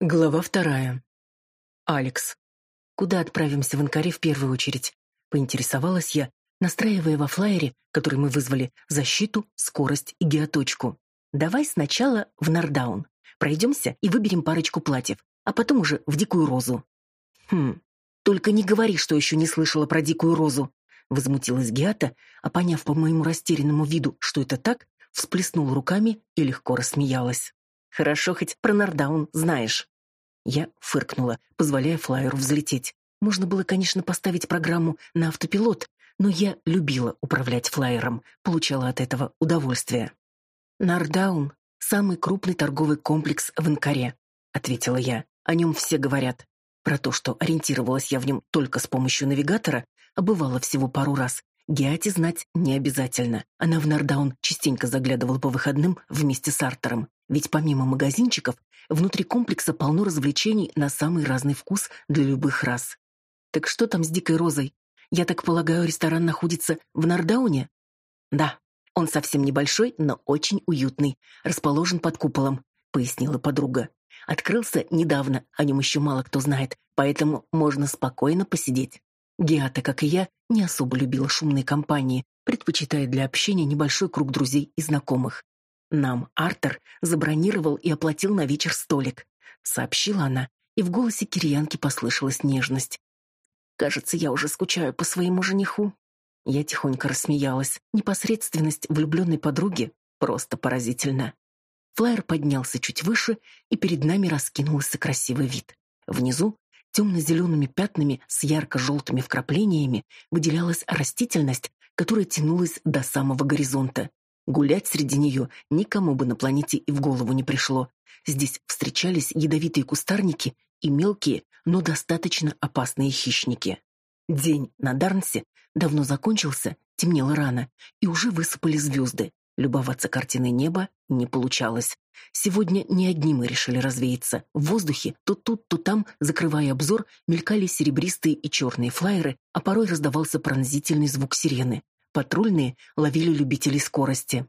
Глава вторая. Алекс. Куда отправимся в Анкаре в первую очередь? Поинтересовалась я, настраивая во флайере, который мы вызвали, защиту, скорость и геоточку. Давай сначала в Нардаун. Пройдемся и выберем парочку платьев, а потом уже в Дикую Розу. Хм, только не говори, что еще не слышала про Дикую Розу. Возмутилась Геата, а поняв по моему растерянному виду, что это так, всплеснула руками и легко рассмеялась. Хорошо хоть про Нардаун знаешь. Я фыркнула, позволяя флайеру взлететь. Можно было, конечно, поставить программу на автопилот, но я любила управлять флайером, получала от этого удовольствие. Нардаун — самый крупный торговый комплекс в Анкаре, ответила я. О нем все говорят. Про то, что ориентировалась я в нем только с помощью навигатора, а бывало всего пару раз, Геате знать не обязательно. Она в Нардаун частенько заглядывала по выходным вместе с Артером. Ведь помимо магазинчиков, внутри комплекса полно развлечений на самый разный вкус для любых рас. Так что там с Дикой Розой? Я так полагаю, ресторан находится в Нардауне? Да, он совсем небольшой, но очень уютный, расположен под куполом, пояснила подруга. Открылся недавно, о нем еще мало кто знает, поэтому можно спокойно посидеть. Геата, как и я, не особо любила шумные компании, предпочитая для общения небольшой круг друзей и знакомых. Нам Артер забронировал и оплатил на вечер столик, сообщила она, и в голосе Кирьянки послышалась нежность. Кажется, я уже скучаю по своему жениху. Я тихонько рассмеялась. Непосредственность влюбленной подруги просто поразительна. Флайер поднялся чуть выше, и перед нами раскинулся красивый вид. Внизу темно-зелеными пятнами с ярко-желтыми вкраплениями выделялась растительность, которая тянулась до самого горизонта. Гулять среди нее никому бы на планете и в голову не пришло. Здесь встречались ядовитые кустарники и мелкие, но достаточно опасные хищники. День на Дарнсе давно закончился, темнело рано, и уже высыпали звезды. Любоваться картиной неба не получалось. Сегодня не одни мы решили развеяться. В воздухе то тут, то там, закрывая обзор, мелькали серебристые и черные флайеры, а порой раздавался пронзительный звук сирены. Патрульные ловили любителей скорости.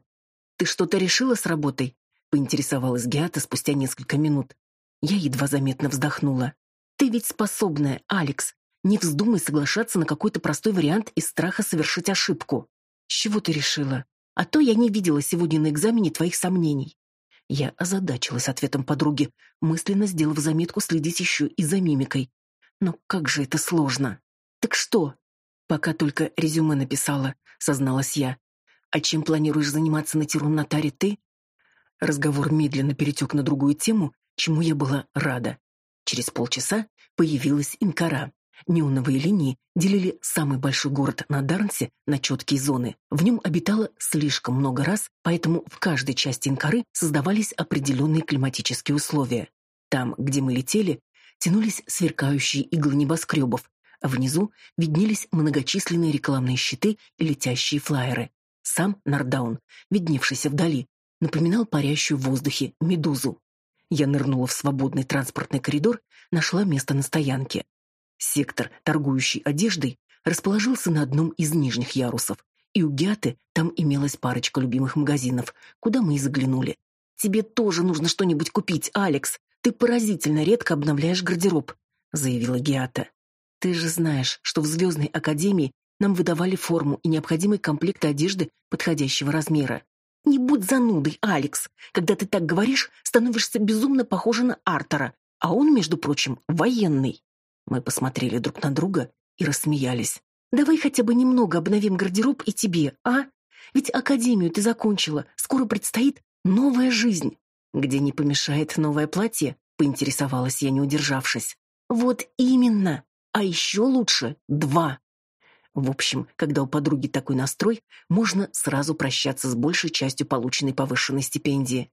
«Ты что-то решила с работой?» — поинтересовалась Геата спустя несколько минут. Я едва заметно вздохнула. «Ты ведь способная, Алекс. Не вздумай соглашаться на какой-то простой вариант из страха совершить ошибку. С чего ты решила?» А то я не видела сегодня на экзамене твоих сомнений. Я озадачилась ответом подруги, мысленно сделав заметку следить еще и за мимикой. Но как же это сложно. Так что? Пока только резюме написала, созналась я. А чем планируешь заниматься на Тирун-Натаре ты? Разговор медленно перетек на другую тему, чему я была рада. Через полчаса появилась Инкара. Неоновые линии делили самый большой город на Дарнсе на четкие зоны. В нем обитало слишком много раз, поэтому в каждой части Инкары создавались определенные климатические условия. Там, где мы летели, тянулись сверкающие иглы небоскребов, а внизу виднелись многочисленные рекламные щиты и летящие флайеры. Сам Нардаун, видневшийся вдали, напоминал парящую в воздухе медузу. Я нырнула в свободный транспортный коридор, нашла место на стоянке. Сектор, торгующий одеждой, расположился на одном из нижних ярусов, и у Гяты там имелась парочка любимых магазинов, куда мы и заглянули. «Тебе тоже нужно что-нибудь купить, Алекс. Ты поразительно редко обновляешь гардероб», — заявила Гиата. «Ты же знаешь, что в Звездной Академии нам выдавали форму и необходимый комплект одежды подходящего размера. Не будь занудой, Алекс. Когда ты так говоришь, становишься безумно похожа на Артера, а он, между прочим, военный». Мы посмотрели друг на друга и рассмеялись. «Давай хотя бы немного обновим гардероб и тебе, а? Ведь академию ты закончила, скоро предстоит новая жизнь». «Где не помешает новое платье?» — поинтересовалась я, не удержавшись. «Вот именно! А еще лучше два!» В общем, когда у подруги такой настрой, можно сразу прощаться с большей частью полученной повышенной стипендии.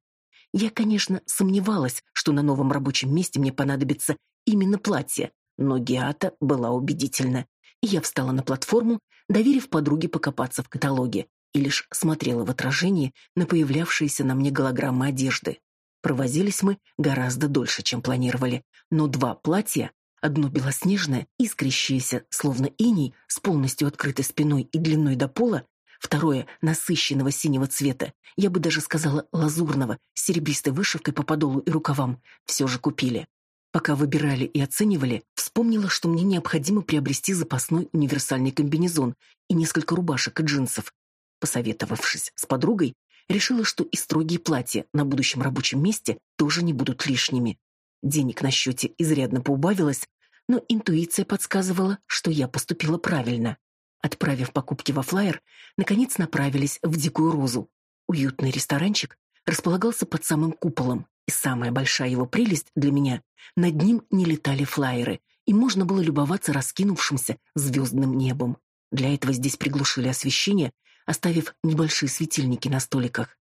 Я, конечно, сомневалась, что на новом рабочем месте мне понадобится именно платье, но Геата была убедительна. Я встала на платформу, доверив подруге покопаться в каталоге, и лишь смотрела в отражении на появлявшиеся на мне голограммы одежды. Провозились мы гораздо дольше, чем планировали, но два платья Одно белоснежное, искрящееся, словно иней, с полностью открытой спиной и длиной до пола, второе насыщенного синего цвета, я бы даже сказала лазурного, с серебристой вышивкой по подолу и рукавам, все же купили. Пока выбирали и оценивали, вспомнила, что мне необходимо приобрести запасной универсальный комбинезон и несколько рубашек и джинсов. Посоветовавшись с подругой, решила, что и строгие платья на будущем рабочем месте тоже не будут лишними. Денег на счете изрядно поубавилось, но интуиция подсказывала, что я поступила правильно. Отправив покупки во флайер, наконец направились в Дикую Розу. Уютный ресторанчик располагался под самым куполом, и самая большая его прелесть для меня — над ним не летали флайеры, и можно было любоваться раскинувшимся звездным небом. Для этого здесь приглушили освещение, оставив небольшие светильники на столиках.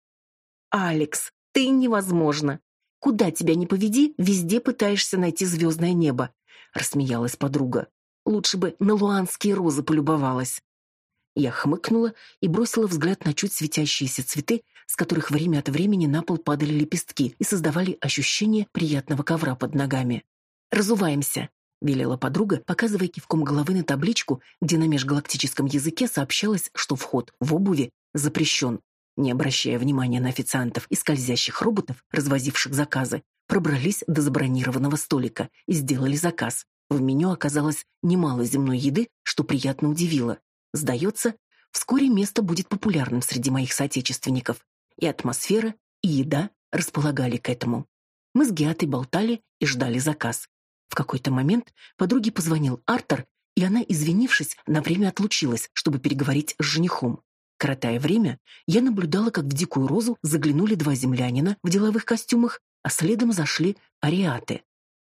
«Алекс, ты невозможно! Куда тебя ни поведи, везде пытаешься найти звездное небо», — рассмеялась подруга. «Лучше бы на луанские розы полюбовалась». Я хмыкнула и бросила взгляд на чуть светящиеся цветы, с которых время от времени на пол падали лепестки и создавали ощущение приятного ковра под ногами. «Разуваемся», — велела подруга, показывая кивком головы на табличку, где на межгалактическом языке сообщалось, что вход в обуви запрещен. Не обращая внимания на официантов и скользящих роботов, развозивших заказы, пробрались до забронированного столика и сделали заказ. В меню оказалось немало земной еды, что приятно удивило. Сдается, вскоре место будет популярным среди моих соотечественников. И атмосфера, и еда располагали к этому. Мы с Геатой болтали и ждали заказ. В какой-то момент подруге позвонил Артер, и она, извинившись, на время отлучилась, чтобы переговорить с женихом. Коротая время, я наблюдала, как в дикую розу заглянули два землянина в деловых костюмах, а следом зашли ариаты.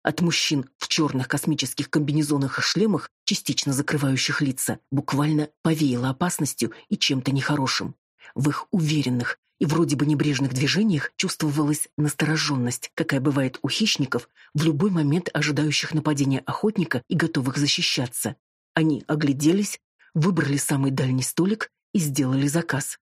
От мужчин в черных космических комбинезонах и шлемах, частично закрывающих лица, буквально повеяло опасностью и чем-то нехорошим. В их уверенных и вроде бы небрежных движениях чувствовалась настороженность, какая бывает у хищников в любой момент ожидающих нападения охотника и готовых защищаться. Они огляделись, выбрали самый дальний столик и сделали заказ.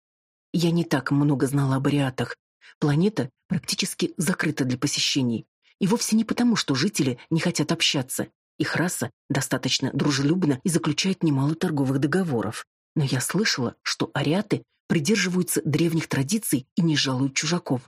Я не так много знала об ариатах. Планета практически закрыта для посещений. И вовсе не потому, что жители не хотят общаться. Их раса достаточно дружелюбна и заключает немало торговых договоров. Но я слышала, что ариаты придерживаются древних традиций и не жалуют чужаков.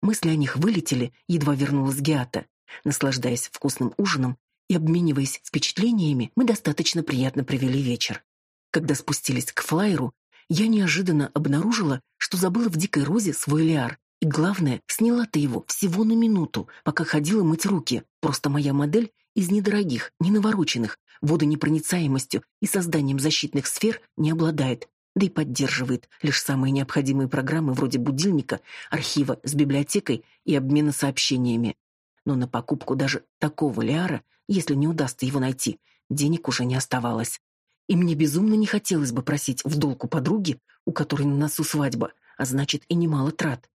Мысли о них вылетели, едва вернулась Геата. Наслаждаясь вкусным ужином и обмениваясь впечатлениями, мы достаточно приятно провели вечер. Когда спустились к флайеру, я неожиданно обнаружила, что забыла в дикой розе свой лиар. И главное, сняла-то его всего на минуту, пока ходила мыть руки. Просто моя модель из недорогих, ненавороченных, водонепроницаемостью и созданием защитных сфер не обладает, да и поддерживает лишь самые необходимые программы вроде будильника, архива с библиотекой и обмена сообщениями. Но на покупку даже такого лиара, если не удастся его найти, денег уже не оставалось. И мне безумно не хотелось бы просить в долг у подруги, у которой на носу свадьба, а значит и немало трат.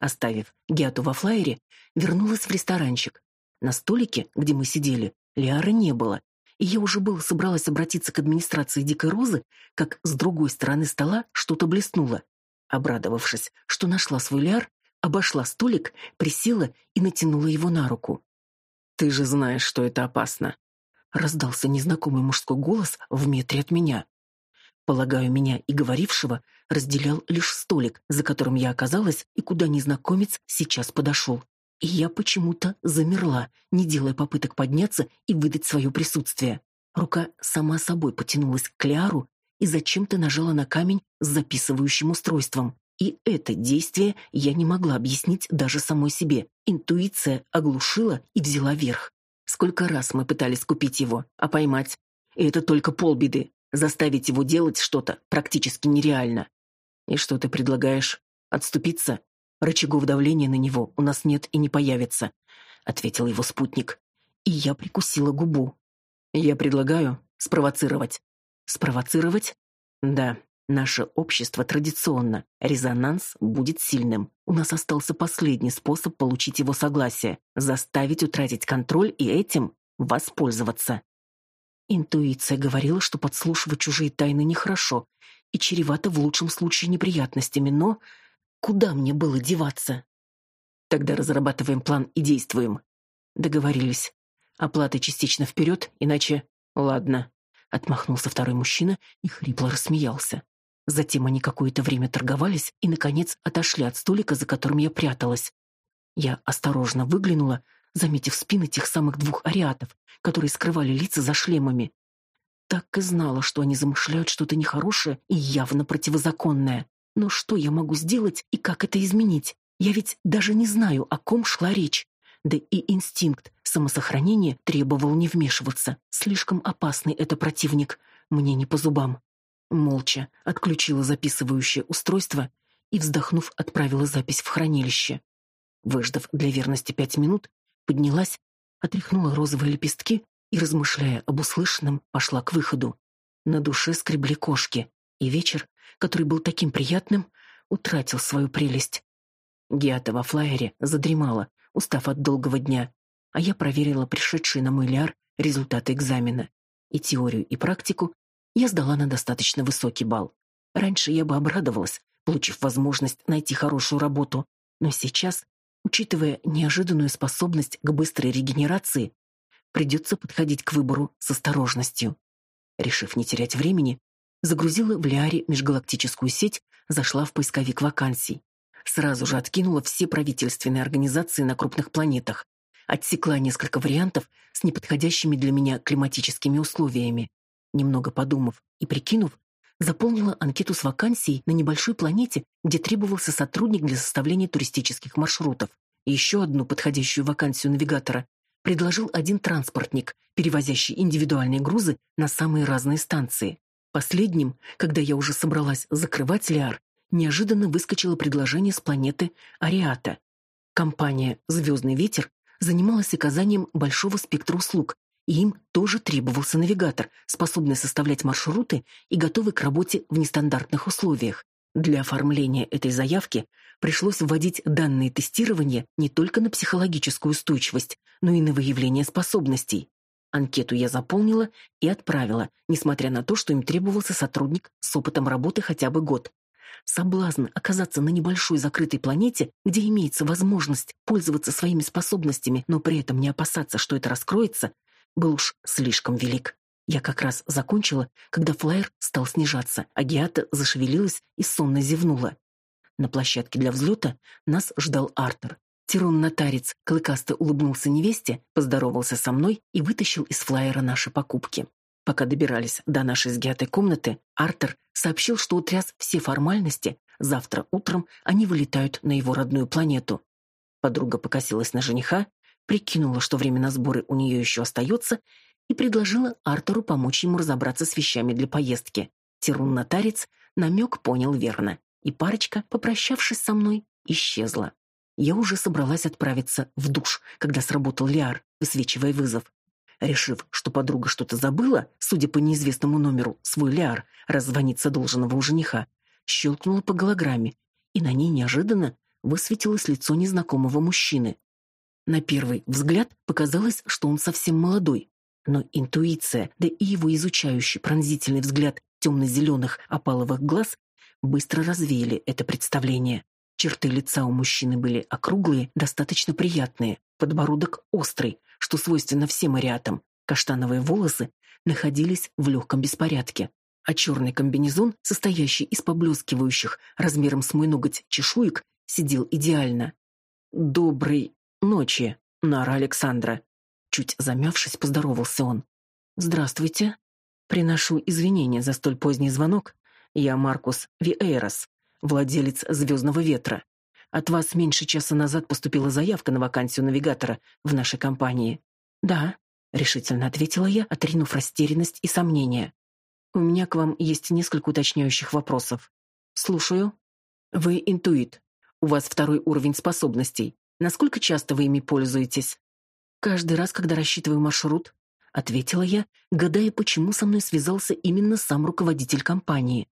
Оставив Геату во флайере, вернулась в ресторанчик. На столике, где мы сидели, Лиара не было, и я уже было собралась обратиться к администрации Дикой Розы, как с другой стороны стола что-то блеснуло. Обрадовавшись, что нашла свой Лиар, обошла столик, присела и натянула его на руку. «Ты же знаешь, что это опасно», раздался незнакомый мужской голос в метре от меня. Полагаю, меня и говорившего разделял лишь столик, за которым я оказалась и куда незнакомец сейчас подошел. И я почему-то замерла, не делая попыток подняться и выдать свое присутствие. Рука сама собой потянулась к Кляру и зачем-то нажала на камень с записывающим устройством. И это действие я не могла объяснить даже самой себе. Интуиция оглушила и взяла верх. Сколько раз мы пытались купить его, а поймать. И это только полбеды. Заставить его делать что-то практически нереально. И что ты предлагаешь? Отступиться? Рычагов давления на него у нас нет и не появится, ответил его спутник. И я прикусила губу. Я предлагаю спровоцировать. Спровоцировать? Да, Наше общество традиционно. Резонанс будет сильным. У нас остался последний способ получить его согласие заставить утратить контроль и этим воспользоваться. Интуиция говорила, что подслушивать чужие тайны нехорошо и чревато в лучшем случае неприятностями, но куда мне было деваться? Тогда разрабатываем план и действуем. Договорились. Оплата частично вперед, иначе... Ладно. Отмахнулся второй мужчина и хрипло рассмеялся. Затем они какое-то время торговались и, наконец, отошли от столика, за которым я пряталась. Я осторожно выглянула, заметив спины тех самых двух ариатов, которые скрывали лица за шлемами. Так и знала, что они замышляют что-то нехорошее и явно противозаконное. Но что я могу сделать и как это изменить? Я ведь даже не знаю, о ком шла речь. Да и инстинкт самосохранения требовал не вмешиваться. Слишком опасный это противник, мне не по зубам. Молча отключила записывающее устройство и, вздохнув, отправила запись в хранилище. Выждав для верности пять минут, поднялась, отряхнула розовые лепестки и, размышляя об услышанном, пошла к выходу. На душе скребли кошки, и вечер, который был таким приятным, утратил свою прелесть. Геата во флайере задремала, устав от долгого дня, а я проверила пришедшие на мой ляр результаты экзамена. И теорию, и практику я сдала на достаточно высокий балл. Раньше я бы обрадовалась, получив возможность найти хорошую работу, но сейчас, учитывая неожиданную способность к быстрой регенерации, придется подходить к выбору с осторожностью. Решив не терять времени, загрузила в Лиаре межгалактическую сеть, зашла в поисковик вакансий. Сразу же откинула все правительственные организации на крупных планетах. Отсекла несколько вариантов с неподходящими для меня климатическими условиями. Немного подумав и прикинув, заполнила анкету с вакансией на небольшой планете, где требовался сотрудник для составления туристических маршрутов. еще одну подходящую вакансию навигатора предложил один транспортник, перевозящий индивидуальные грузы на самые разные станции. Последним, когда я уже собралась закрывать Лиар, неожиданно выскочило предложение с планеты Ариата. Компания «Звездный ветер» занималась оказанием большого спектра услуг, и им тоже требовался навигатор, способный составлять маршруты и готовый к работе в нестандартных условиях. Для оформления этой заявки пришлось вводить данные тестирования не только на психологическую устойчивость, но и на выявление способностей. Анкету я заполнила и отправила, несмотря на то, что им требовался сотрудник с опытом работы хотя бы год. Соблазн оказаться на небольшой закрытой планете, где имеется возможность пользоваться своими способностями, но при этом не опасаться, что это раскроется, был уж слишком велик. Я как раз закончила, когда флайер стал снижаться, а Геата зашевелилась и сонно зевнула. На площадке для взлета нас ждал Артер. Тирон-нотарец клыкасто улыбнулся невесте, поздоровался со мной и вытащил из флайера наши покупки. Пока добирались до нашей с Геатой комнаты, Артер сообщил, что утряс все формальности, завтра утром они вылетают на его родную планету. Подруга покосилась на жениха, прикинула, что время на сборы у нее еще остается, и предложила Артуру помочь ему разобраться с вещами для поездки. Тирун-нотарец намек понял верно, и парочка, попрощавшись со мной, исчезла. Я уже собралась отправиться в душ, когда сработал Лиар, высвечивая вызов. Решив, что подруга что-то забыла, судя по неизвестному номеру, свой Лиар, раззвониться должного у жениха, щелкнула по голограмме, и на ней неожиданно высветилось лицо незнакомого мужчины. На первый взгляд показалось, что он совсем молодой, но интуиция, да и его изучающий пронзительный взгляд темно-зеленых опаловых глаз быстро развеяли это представление. Черты лица у мужчины были округлые, достаточно приятные, подбородок острый, что свойственно всем ариатам, каштановые волосы находились в легком беспорядке, а черный комбинезон, состоящий из поблескивающих размером с мой ноготь чешуек, сидел идеально. «Доброй ночи, Нара Александра», Чуть замявшись, поздоровался он. «Здравствуйте. Приношу извинения за столь поздний звонок. Я Маркус Виэйрос, владелец «Звездного ветра». От вас меньше часа назад поступила заявка на вакансию навигатора в нашей компании. Да, решительно ответила я, отринув растерянность и сомнения. У меня к вам есть несколько уточняющих вопросов. Слушаю. Вы интуит. У вас второй уровень способностей. Насколько часто вы ими пользуетесь? Каждый раз, когда рассчитываю маршрут, ответила я, гадая, почему со мной связался именно сам руководитель компании.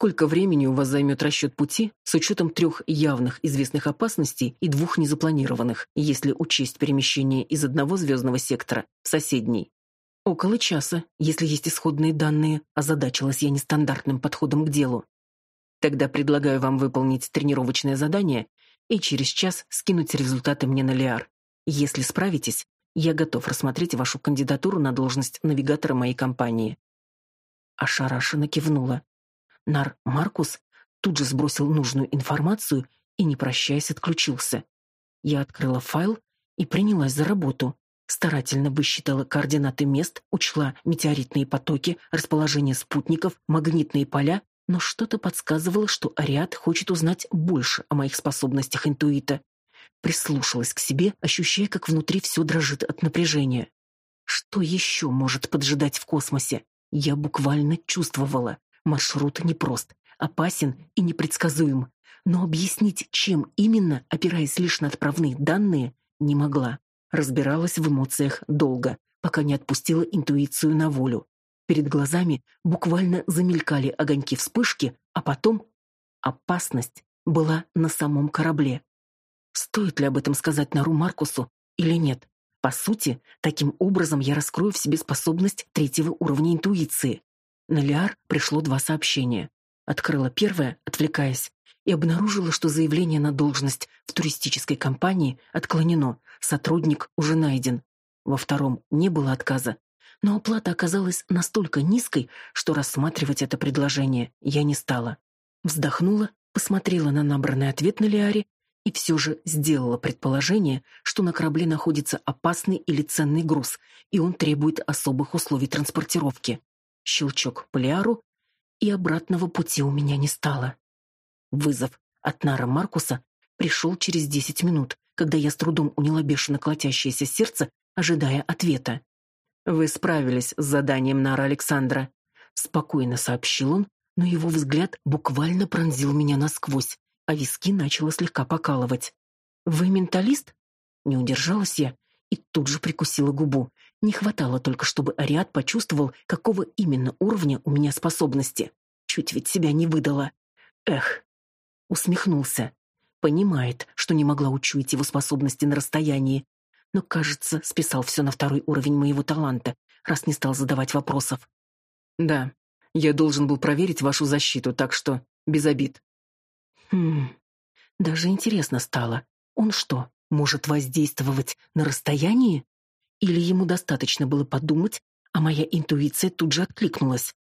Сколько времени у вас займет расчет пути с учетом трех явных известных опасностей и двух незапланированных, если учесть перемещение из одного звездного сектора в соседний? Около часа, если есть исходные данные, озадачилась я нестандартным подходом к делу. Тогда предлагаю вам выполнить тренировочное задание и через час скинуть результаты мне на Лиар. Если справитесь, Я готов рассмотреть вашу кандидатуру на должность навигатора моей компании. Ошарашенно кивнула. Нар Маркус тут же сбросил нужную информацию и, не прощаясь, отключился. Я открыла файл и принялась за работу. Старательно высчитала координаты мест, учла метеоритные потоки, расположение спутников, магнитные поля, но что-то подсказывало, что Ариат хочет узнать больше о моих способностях интуита. Прислушалась к себе, ощущая, как внутри все дрожит от напряжения. Что еще может поджидать в космосе? Я буквально чувствовала. Маршрут непрост, опасен и непредсказуем. Но объяснить, чем именно, опираясь лишь на отправные данные, не могла. Разбиралась в эмоциях долго, пока не отпустила интуицию на волю. Перед глазами буквально замелькали огоньки вспышки, а потом опасность была на самом корабле. Стоит ли об этом сказать Нару Маркусу или нет? По сути, таким образом я раскрою в себе способность третьего уровня интуиции. На Лиар пришло два сообщения. Открыла первое, отвлекаясь, и обнаружила, что заявление на должность в туристической компании отклонено, сотрудник уже найден. Во втором не было отказа, но оплата оказалась настолько низкой, что рассматривать это предложение я не стала. Вздохнула, посмотрела на набранный ответ на Лиаре и все же сделала предположение, что на корабле находится опасный или ценный груз, и он требует особых условий транспортировки. Щелчок по Лиару, и обратного пути у меня не стало. Вызов от Нара Маркуса пришел через десять минут, когда я с трудом уняла бешено колотящееся сердце, ожидая ответа. «Вы справились с заданием Нара Александра», — спокойно сообщил он, но его взгляд буквально пронзил меня насквозь, а виски начало слегка покалывать. «Вы менталист?» Не удержалась я и тут же прикусила губу. Не хватало только, чтобы Ариат почувствовал, какого именно уровня у меня способности. Чуть ведь себя не выдала. Эх, усмехнулся. Понимает, что не могла учуять его способности на расстоянии, но, кажется, списал все на второй уровень моего таланта, раз не стал задавать вопросов. Да, я должен был проверить вашу защиту, так что без обид. Хм. Даже интересно стало. Он что, может воздействовать на расстоянии? Или ему достаточно было подумать, а моя интуиция тут же откликнулась?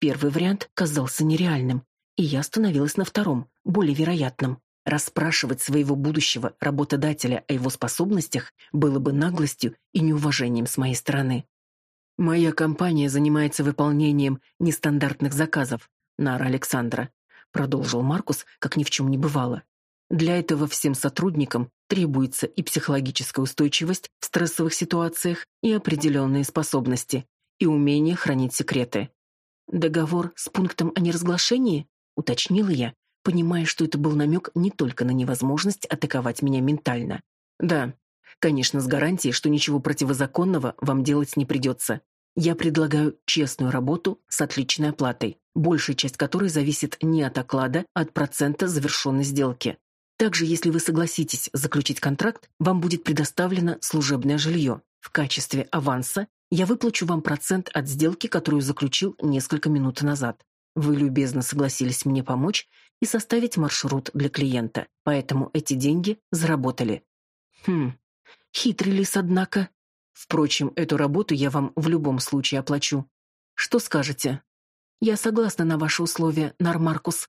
Первый вариант казался нереальным, и я остановилась на втором, более вероятном. Расспрашивать своего будущего работодателя о его способностях было бы наглостью и неуважением с моей стороны. Моя компания занимается выполнением нестандартных заказов, Нара Александра, продолжил Маркус, как ни в чем не бывало. Для этого всем сотрудникам требуется и психологическая устойчивость в стрессовых ситуациях, и определенные способности, и умение хранить секреты. Договор с пунктом о неразглашении, уточнила я, понимая, что это был намек не только на невозможность атаковать меня ментально. Да, конечно, с гарантией, что ничего противозаконного вам делать не придется. Я предлагаю честную работу с отличной оплатой, большая часть которой зависит не от оклада, а от процента завершенной сделки. Также, если вы согласитесь заключить контракт, вам будет предоставлено служебное жилье. В качестве аванса я выплачу вам процент от сделки, которую заключил несколько минут назад. Вы любезно согласились мне помочь и составить маршрут для клиента, поэтому эти деньги заработали. Хм, хитрый лис, однако. Впрочем, эту работу я вам в любом случае оплачу. Что скажете? Я согласна на ваши условия, Нармаркус.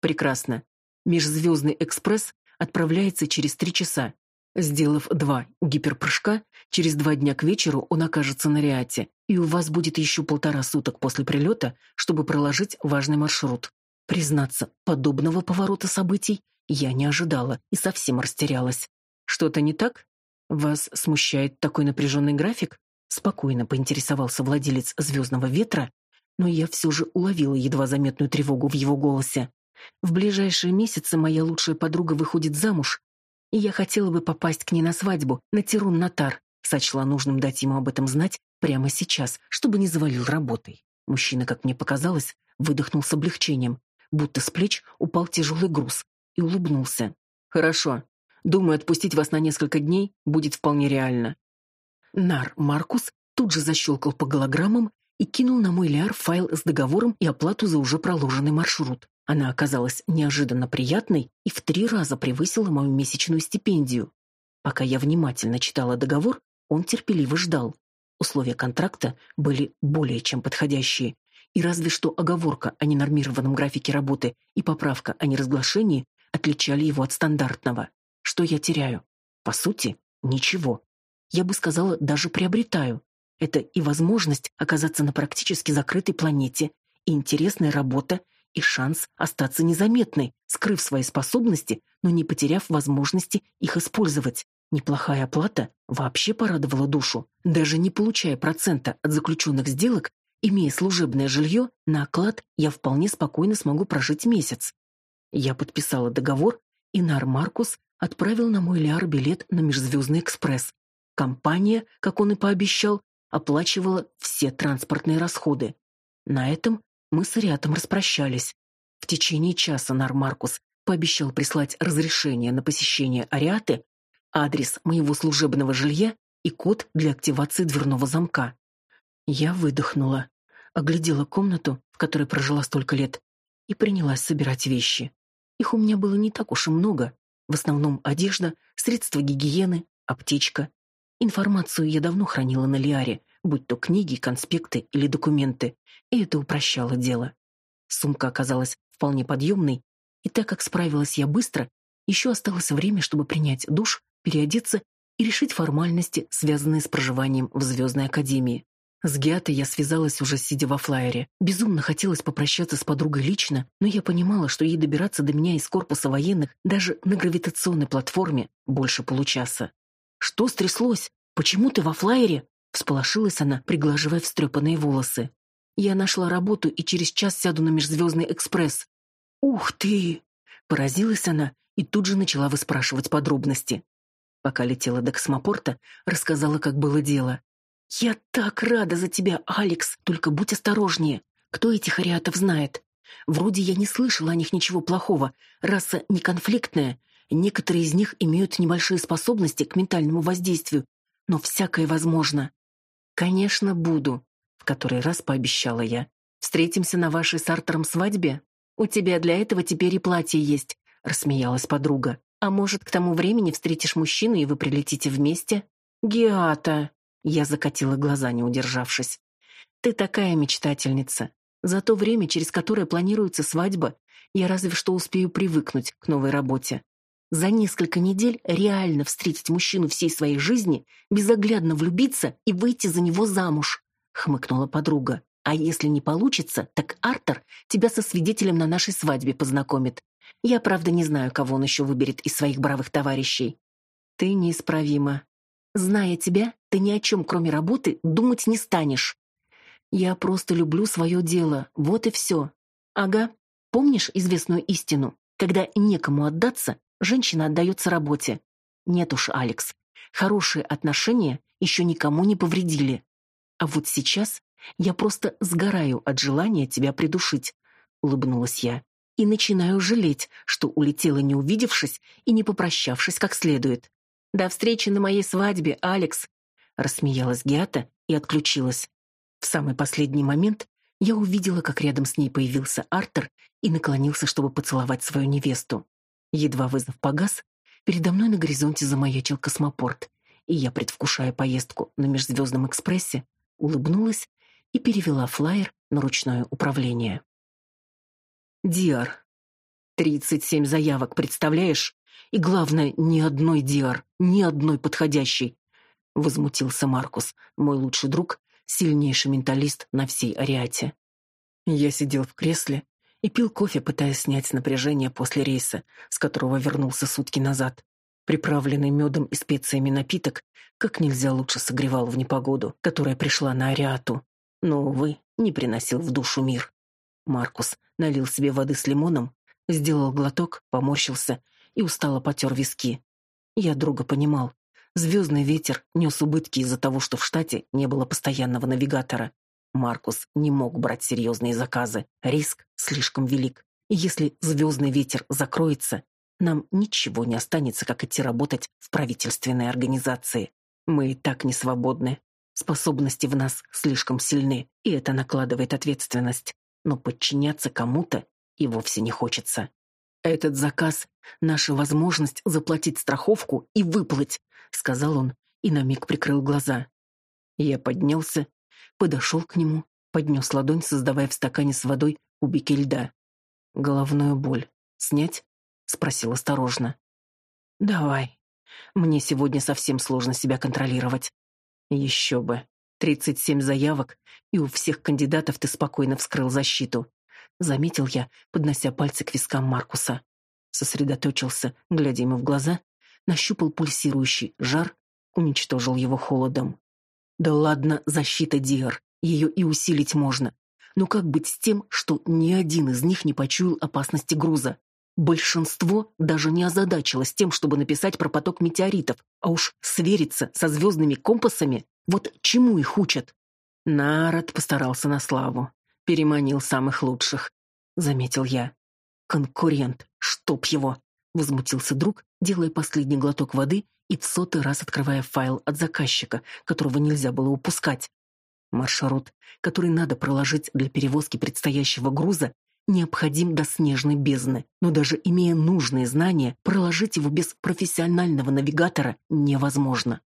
Прекрасно. Межзвездный экспресс отправляется через три часа. Сделав два гиперпрыжка, через два дня к вечеру он окажется на Риате, и у вас будет еще полтора суток после прилета, чтобы проложить важный маршрут. Признаться, подобного поворота событий я не ожидала и совсем растерялась. Что-то не так? Вас смущает такой напряженный график? Спокойно поинтересовался владелец Звездного ветра, но я все же уловила едва заметную тревогу в его голосе. В ближайшие месяцы моя лучшая подруга выходит замуж, и я хотела бы попасть к ней на свадьбу, на Тирун-Натар. Сочла нужным дать ему об этом знать прямо сейчас, чтобы не завалил работой. Мужчина, как мне показалось, выдохнул с облегчением, будто с плеч упал тяжелый груз, и улыбнулся. «Хорошо. Думаю, отпустить вас на несколько дней будет вполне реально». Нар Маркус тут же защелкал по голограммам и кинул на мой ляр файл с договором и оплату за уже проложенный маршрут. Она оказалась неожиданно приятной и в три раза превысила мою месячную стипендию. Пока я внимательно читала договор, Он терпеливо ждал. Условия контракта были более чем подходящие, и разве что оговорка о ненормированном графике работы и поправка о неразглашении отличали его от стандартного. Что я теряю? По сути, ничего. Я бы сказала, даже приобретаю. Это и возможность оказаться на практически закрытой планете, и интересная работа, и шанс остаться незаметной, скрыв свои способности, но не потеряв возможности их использовать. Неплохая оплата вообще порадовала душу. Даже не получая процента от заключенных сделок, имея служебное жилье, на оклад я вполне спокойно смогу прожить месяц. Я подписала договор, и Нар Маркус отправил на мой Лиар билет на Межзвездный экспресс. Компания, как он и пообещал, оплачивала все транспортные расходы. На этом мы с Ариатом распрощались. В течение часа Нар Маркус пообещал прислать разрешение на посещение Ариаты, адрес моего служебного жилья и код для активации дверного замка. Я выдохнула, оглядела комнату, в которой прожила столько лет, и принялась собирать вещи. Их у меня было не так уж и много, в основном одежда, средства гигиены, аптечка. Информацию я давно хранила на Лиаре, будь то книги, конспекты или документы, и это упрощало дело. Сумка оказалась вполне подъемной, и так как справилась я быстро, еще осталось время, чтобы принять душ, переодеться и решить формальности, связанные с проживанием в Звездной Академии. С Геатой я связалась уже сидя во флайере. Безумно хотелось попрощаться с подругой лично, но я понимала, что ей добираться до меня из корпуса военных даже на гравитационной платформе больше получаса. «Что стряслось? Почему ты во флайере?» Всполошилась она, приглаживая встрепанные волосы. «Я нашла работу и через час сяду на Межзвездный экспресс». «Ух ты!» Поразилась она и тут же начала выспрашивать подробности. Пока летела до космопорта, рассказала, как было дело. «Я так рада за тебя, Алекс, только будь осторожнее. Кто этих ариатов знает? Вроде я не слышала о них ничего плохого. Раса не конфликтная. Некоторые из них имеют небольшие способности к ментальному воздействию, но всякое возможно. Конечно, буду, в который раз пообещала я. Встретимся на вашей с Артером свадьбе. У тебя для этого теперь и платье есть, рассмеялась подруга. А может, к тому времени встретишь мужчину и вы прилетите вместе? Геата, я закатила глаза, не удержавшись. Ты такая мечтательница. За то время, через которое планируется свадьба, я разве что успею привыкнуть к новой работе. За несколько недель реально встретить мужчину всей своей жизни, безоглядно влюбиться и выйти за него замуж, хмыкнула подруга. А если не получится, так Артер тебя со свидетелем на нашей свадьбе познакомит. Я, правда, не знаю, кого он еще выберет из своих бравых товарищей. Ты неисправима. Зная тебя, ты ни о чем, кроме работы, думать не станешь. Я просто люблю свое дело, вот и все. Ага, помнишь известную истину? Когда некому отдаться, женщина отдается работе. Нет уж, Алекс, хорошие отношения еще никому не повредили. А вот сейчас я просто сгораю от желания тебя придушить, улыбнулась я. И начинаю жалеть, что улетела не увидевшись и не попрощавшись как следует. До встречи на моей свадьбе, Алекс, рассмеялась Гиата и отключилась. В самый последний момент я увидела, как рядом с ней появился Артер и наклонился, чтобы поцеловать свою невесту. Едва вызов погас, передо мной на горизонте замаячил космопорт, и я, предвкушая поездку на межзвездном экспрессе, улыбнулась и перевела флайер на ручное управление. Диар. Тридцать семь заявок, представляешь? И главное, ни одной Диар, ни одной подходящей. Возмутился Маркус, мой лучший друг, сильнейший менталист на всей Ариате. Я сидел в кресле и пил кофе, пытаясь снять напряжение после рейса, с которого вернулся сутки назад. Приправленный медом и специями напиток как нельзя лучше согревал в непогоду, которая пришла на Ариату. Но, увы, не приносил в душу мир. Маркус налил себе воды с лимоном, сделал глоток, поморщился и устало потер виски. Я друга понимал. Звездный ветер нес убытки из-за того, что в штате не было постоянного навигатора. Маркус не мог брать серьезные заказы. Риск слишком велик. И если звездный ветер закроется, нам ничего не останется, как идти работать в правительственной организации. Мы и так не свободны. Способности в нас слишком сильны, и это накладывает ответственность. Но подчиняться кому-то и вовсе не хочется. Этот заказ — наша возможность заплатить страховку и выплыть, сказал он и на миг прикрыл глаза. Я поднялся, подошел к нему, поднес ладонь, создавая в стакане с водой кубики льда. «Головную боль. Снять?» — спросил осторожно. «Давай. Мне сегодня совсем сложно себя контролировать. Еще бы. Тридцать семь заявок, и у всех кандидатов ты спокойно вскрыл защиту. Заметил я, поднося пальцы к вискам Маркуса. Сосредоточился, глядя ему в глаза, нащупал пульсирующий жар, уничтожил его холодом. Да ладно, защита Диар, ее и усилить можно. Но как быть с тем, что ни один из них не почуял опасности груза? Большинство даже не озадачилось тем, чтобы написать про поток метеоритов, а уж свериться со звездными компасами, вот чему их учат. Народ постарался на славу, переманил самых лучших, заметил я. Конкурент, чтоб его, возмутился друг, делая последний глоток воды и в сотый раз открывая файл от заказчика, которого нельзя было упускать. Маршрут, который надо проложить для перевозки предстоящего груза, необходим до снежной бездны, но даже имея нужные знания, проложить его без профессионального навигатора невозможно.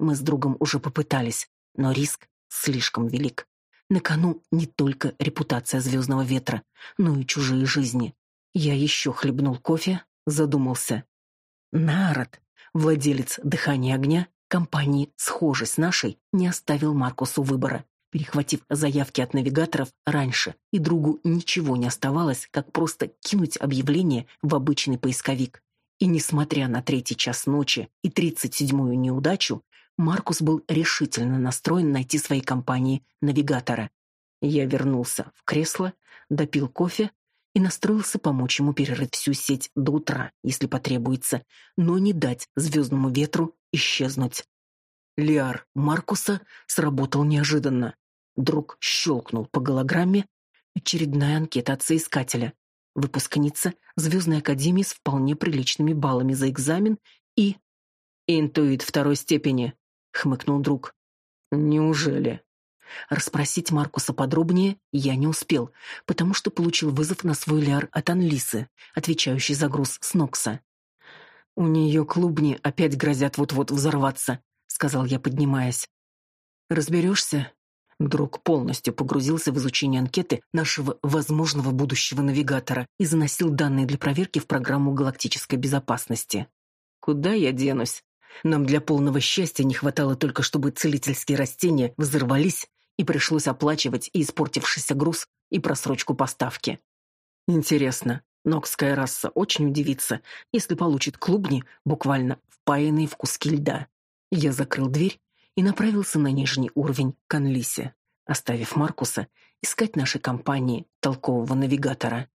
Мы с другом уже попытались, но риск слишком велик. На кону не только репутация звездного ветра, но и чужие жизни. Я еще хлебнул кофе, задумался. Народ, владелец «Дыхания огня», компании, схожей с нашей, не оставил Маркусу выбора перехватив заявки от навигаторов раньше, и другу ничего не оставалось, как просто кинуть объявление в обычный поисковик. И несмотря на третий час ночи и тридцать седьмую неудачу, Маркус был решительно настроен найти своей компании навигатора. Я вернулся в кресло, допил кофе и настроился помочь ему перерыть всю сеть до утра, если потребуется, но не дать звездному ветру исчезнуть. Лиар Маркуса сработал неожиданно. Друг щелкнул по голограмме. Очередная анкета от соискателя. Выпускница Звездной Академии с вполне приличными баллами за экзамен и... «Интуит второй степени», — хмыкнул друг. «Неужели?» Расспросить Маркуса подробнее я не успел, потому что получил вызов на свой ляр от Анлисы, отвечающий за груз с Нокса. «У нее клубни опять грозят вот-вот взорваться», сказал я, поднимаясь. Разберешься? Друг полностью погрузился в изучение анкеты нашего возможного будущего навигатора и заносил данные для проверки в программу галактической безопасности. Куда я денусь? Нам для полного счастья не хватало только, чтобы целительские растения взорвались, и пришлось оплачивать и испортившийся груз, и просрочку поставки. Интересно, нокская раса очень удивится, если получит клубни, буквально впаянные в куски льда. Я закрыл дверь и направился на нижний уровень к Анлисе, оставив Маркуса искать нашей компании толкового навигатора.